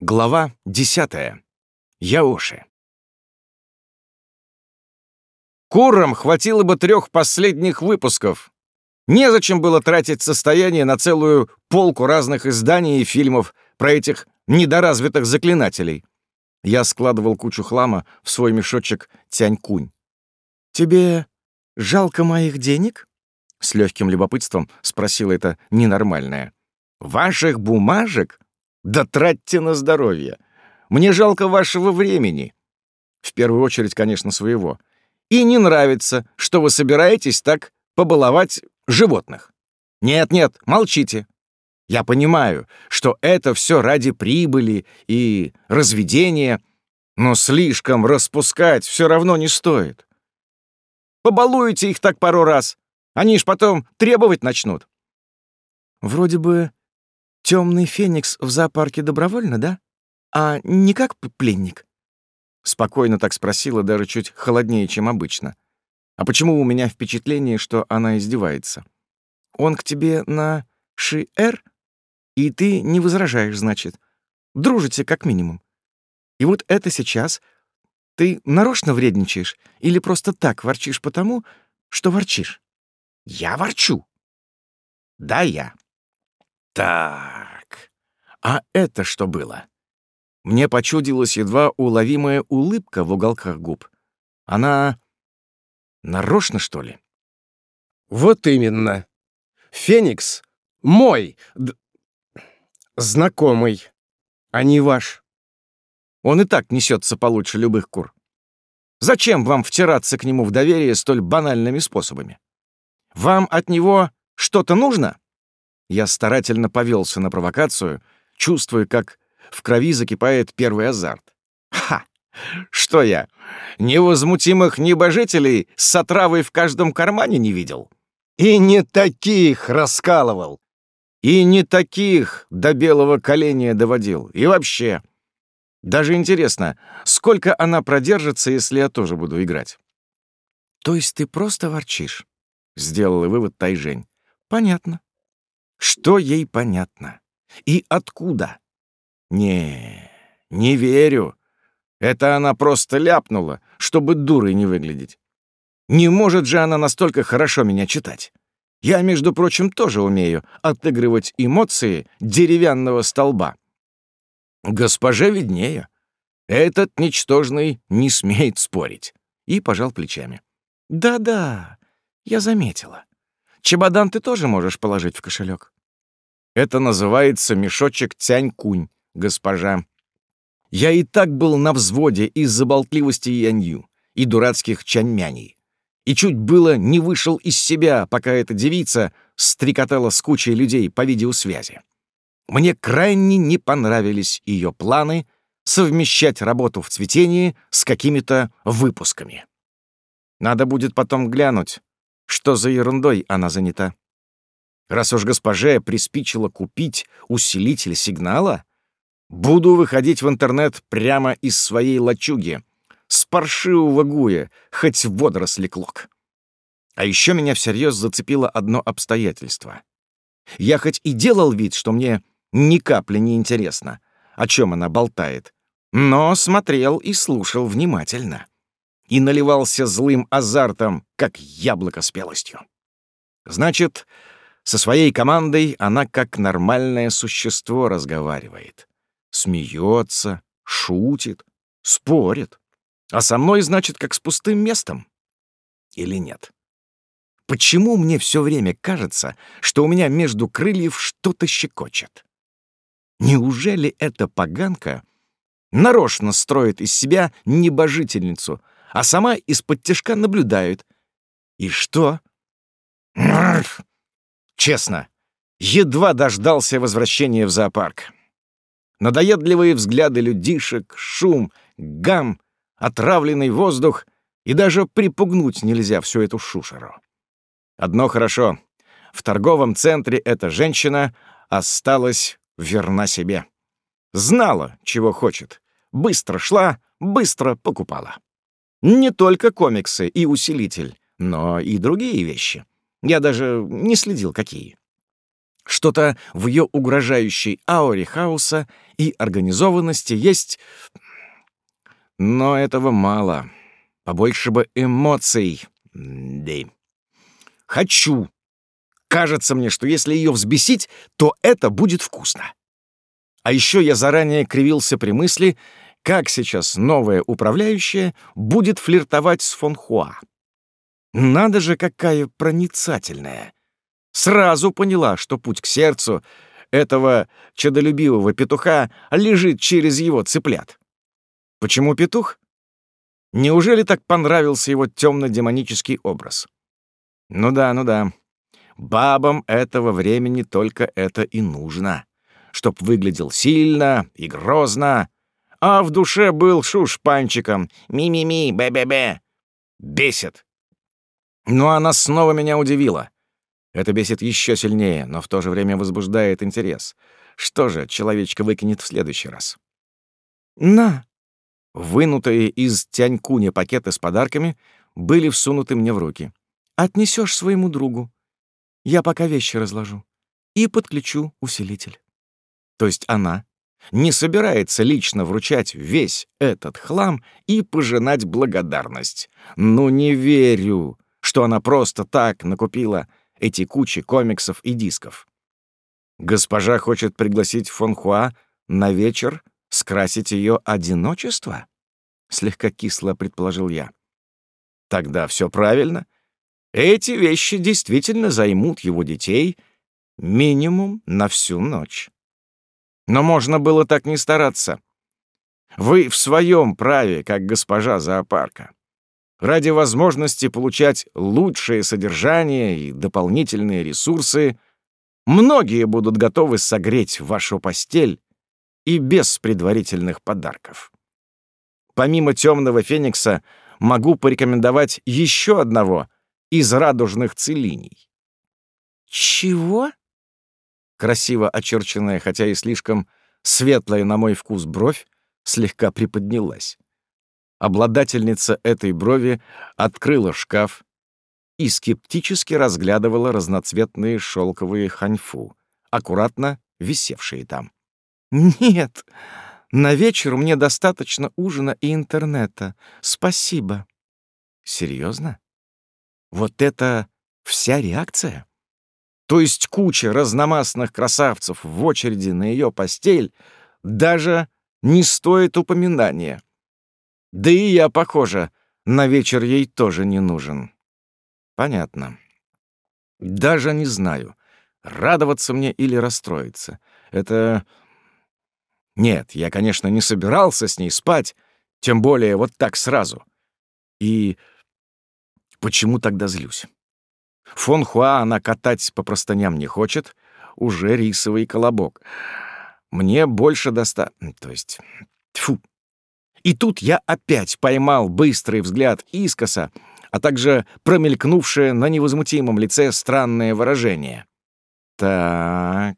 Глава 10. Яоши. Курам хватило бы трех последних выпусков. Незачем было тратить состояние на целую полку разных изданий и фильмов про этих недоразвитых заклинателей. Я складывал кучу хлама в свой мешочек Тянь-Кунь. «Тебе жалко моих денег?» — с легким любопытством спросила это ненормальная. «Ваших бумажек?» Да тратьте на здоровье. Мне жалко вашего времени. В первую очередь, конечно, своего. И не нравится, что вы собираетесь так побаловать животных. Нет-нет, молчите. Я понимаю, что это все ради прибыли и разведения, но слишком распускать все равно не стоит. Побалуете их так пару раз, они ж потом требовать начнут. Вроде бы Темный феникс в зоопарке добровольно, да? А не как пленник?» Спокойно так спросила, даже чуть холоднее, чем обычно. «А почему у меня впечатление, что она издевается? Он к тебе на Ши-Эр, и ты не возражаешь, значит. Дружите, как минимум. И вот это сейчас ты нарочно вредничаешь или просто так ворчишь потому, что ворчишь? Я ворчу. Да, я. Так, а это что было? Мне почудилась едва уловимая улыбка в уголках губ. Она нарочно, что ли? Вот именно. Феникс мой, д... знакомый, а не ваш. Он и так несется получше любых кур. Зачем вам втираться к нему в доверие столь банальными способами? Вам от него что-то нужно? Я старательно повелся на провокацию, чувствуя, как в крови закипает первый азарт. Ха! Что я, невозмутимых небожителей с отравой в каждом кармане не видел? И не таких раскалывал. И не таких до белого коленя доводил. И вообще. Даже интересно, сколько она продержится, если я тоже буду играть? То есть ты просто ворчишь? Сделала вывод Тайжень. Понятно. Что ей понятно? И откуда? Не, не верю. Это она просто ляпнула, чтобы дурой не выглядеть. Не может же она настолько хорошо меня читать. Я, между прочим, тоже умею отыгрывать эмоции деревянного столба. Госпоже виднее. Этот ничтожный не смеет спорить. И пожал плечами. Да-да, я заметила. Чемодан ты тоже можешь положить в кошелек. Это называется мешочек тянь-кунь, госпожа. Я и так был на взводе из-за болтливости Янью и дурацких чаньмяней. И чуть было не вышел из себя, пока эта девица стрекотала с кучей людей по видеосвязи. Мне крайне не понравились ее планы совмещать работу в цветении с какими-то выпусками. Надо будет потом глянуть, что за ерундой она занята? Раз уж госпоже приспичило купить усилитель сигнала, буду выходить в интернет прямо из своей лачуги, с паршивого гуя, хоть водоросли клок. А еще меня всерьез зацепило одно обстоятельство. Я хоть и делал вид, что мне ни капли не интересно, о чем она болтает, но смотрел и слушал внимательно и наливался злым азартом, как яблоко спелостью. Значит, со своей командой она как нормальное существо разговаривает. Смеется, шутит, спорит. А со мной, значит, как с пустым местом. Или нет? Почему мне все время кажется, что у меня между крыльев что-то щекочет? Неужели эта поганка нарочно строит из себя небожительницу — а сама из-под тяжка наблюдает. И что? Честно, едва дождался возвращения в зоопарк. Надоедливые взгляды людишек, шум, гам, отравленный воздух, и даже припугнуть нельзя всю эту шушеру. Одно хорошо. В торговом центре эта женщина осталась верна себе. Знала, чего хочет. Быстро шла, быстро покупала. Не только комиксы и усилитель, но и другие вещи. Я даже не следил, какие. Что-то в ее угрожающей ауре хаоса и организованности есть... Но этого мало. Побольше бы эмоций. Да. Хочу. Кажется мне, что если ее взбесить, то это будет вкусно. А еще я заранее кривился при мысли, как сейчас новая управляющая будет флиртовать с фон Хуа. Надо же, какая проницательная. Сразу поняла, что путь к сердцу этого чадолюбивого петуха лежит через его цыплят. Почему петух? Неужели так понравился его темно-демонический образ? Ну да, ну да. Бабам этого времени только это и нужно. Чтоб выглядел сильно и грозно, а в душе был шушпанчиком. Ми-ми-ми, бе-бе-бе. Бесит. Но она снова меня удивила. Это бесит еще сильнее, но в то же время возбуждает интерес. Что же человечка выкинет в следующий раз? «На!» Вынутые из тянькуня пакеты с подарками были всунуты мне в руки. «Отнесешь своему другу. Я пока вещи разложу. И подключу усилитель». То есть она не собирается лично вручать весь этот хлам и пожинать благодарность. Ну, не верю что она просто так накупила эти кучи комиксов и дисков. Госпожа хочет пригласить фон Хуа на вечер скрасить ее одиночество? Слегка кисло предположил я. Тогда все правильно. Эти вещи действительно займут его детей минимум на всю ночь. Но можно было так не стараться. Вы в своем праве, как госпожа зоопарка ради возможности получать лучшее содержание и дополнительные ресурсы, многие будут готовы согреть вашу постель и без предварительных подарков. Помимо темного феникса могу порекомендовать еще одного из радужных целиний. Чего? Красиво очерченная, хотя и слишком светлая на мой вкус бровь, слегка приподнялась. Обладательница этой брови открыла шкаф и скептически разглядывала разноцветные шелковые ханьфу, аккуратно висевшие там. «Нет, на вечер мне достаточно ужина и интернета. Спасибо». «Серьезно? Вот это вся реакция?» То есть куча разномастных красавцев в очереди на ее постель даже не стоит упоминания. Да и я, похоже, на вечер ей тоже не нужен. Понятно. Даже не знаю, радоваться мне или расстроиться. Это... Нет, я, конечно, не собирался с ней спать, тем более вот так сразу. И почему тогда злюсь? Фон Хуа она катать по простыням не хочет, уже рисовый колобок. Мне больше доста... То есть... Тьфу, и тут я опять поймал быстрый взгляд искоса, а также промелькнувшее на невозмутимом лице странное выражение. «Так,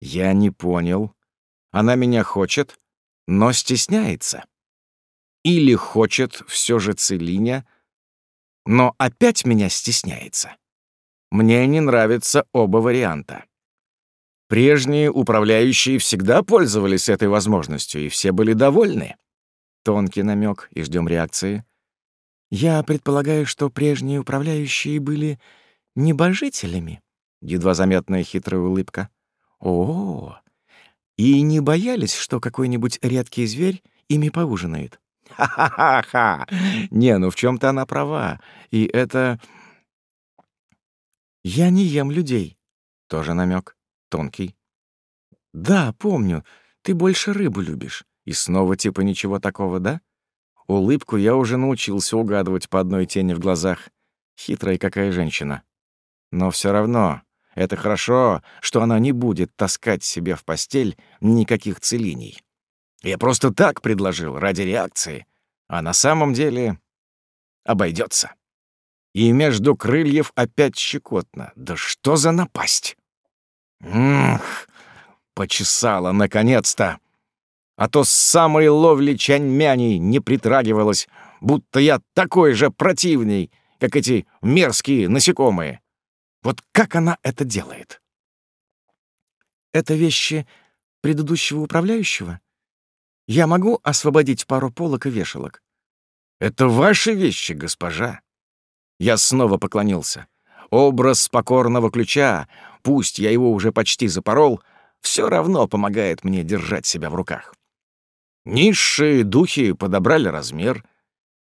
я не понял. Она меня хочет, но стесняется. Или хочет все же Целиня, но опять меня стесняется. Мне не нравятся оба варианта. Прежние управляющие всегда пользовались этой возможностью, и все были довольны. Тонкий намек и ждем реакции. Я предполагаю, что прежние управляющие были небожителями. Едва заметная хитрая улыбка. О, и не боялись, что какой-нибудь редкий зверь ими поужинает. Ха-ха-ха! Не, ну в чем то она права. И это... Я не ем людей. Тоже намек. Тонкий. Да, помню. Ты больше рыбу любишь. И снова типа ничего такого, да? Улыбку я уже научился угадывать по одной тени в глазах. Хитрая какая женщина. Но все равно это хорошо, что она не будет таскать себе в постель никаких целиний. Я просто так предложил, ради реакции. А на самом деле обойдется. И между крыльев опять щекотно. Да что за напасть? Эх, почесала наконец-то а то с самой ловли чаньмяней не притрагивалась, будто я такой же противный, как эти мерзкие насекомые. Вот как она это делает? Это вещи предыдущего управляющего? Я могу освободить пару полок и вешалок? Это ваши вещи, госпожа. Я снова поклонился. Образ покорного ключа, пусть я его уже почти запорол, все равно помогает мне держать себя в руках. Низшие духи подобрали размер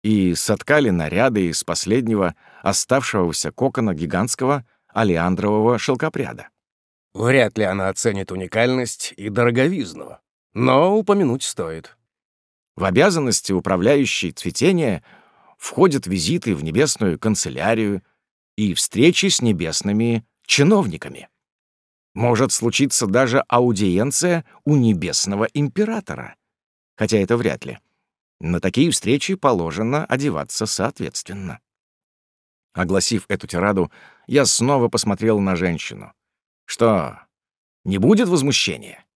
и соткали наряды из последнего оставшегося кокона гигантского алиандрового шелкопряда. Вряд ли она оценит уникальность и дороговизну, но упомянуть стоит. В обязанности управляющей цветения входят визиты в небесную канцелярию и встречи с небесными чиновниками. Может случиться даже аудиенция у небесного императора, хотя это вряд ли. На такие встречи положено одеваться соответственно. Огласив эту тираду, я снова посмотрел на женщину. Что, не будет возмущения?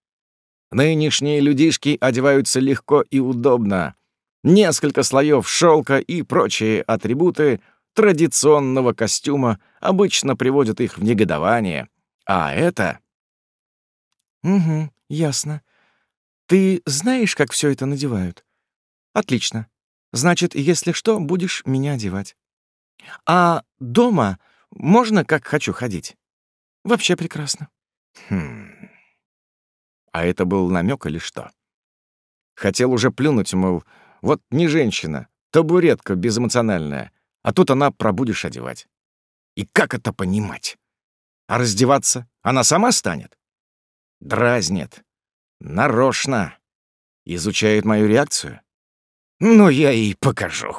Нынешние людишки одеваются легко и удобно. Несколько слоев шелка и прочие атрибуты традиционного костюма обычно приводят их в негодование. А это... Угу, ясно. Ты знаешь, как все это надевают? Отлично. Значит, если что, будешь меня одевать. А дома можно как хочу ходить? Вообще прекрасно. Хм. А это был намек или что? Хотел уже плюнуть, мол, вот не женщина, табуретка безэмоциональная, а тут она пробудешь одевать. И как это понимать? А раздеваться она сама станет? Дразнит. Нарочно. Изучает мою реакцию? Ну, я ей покажу.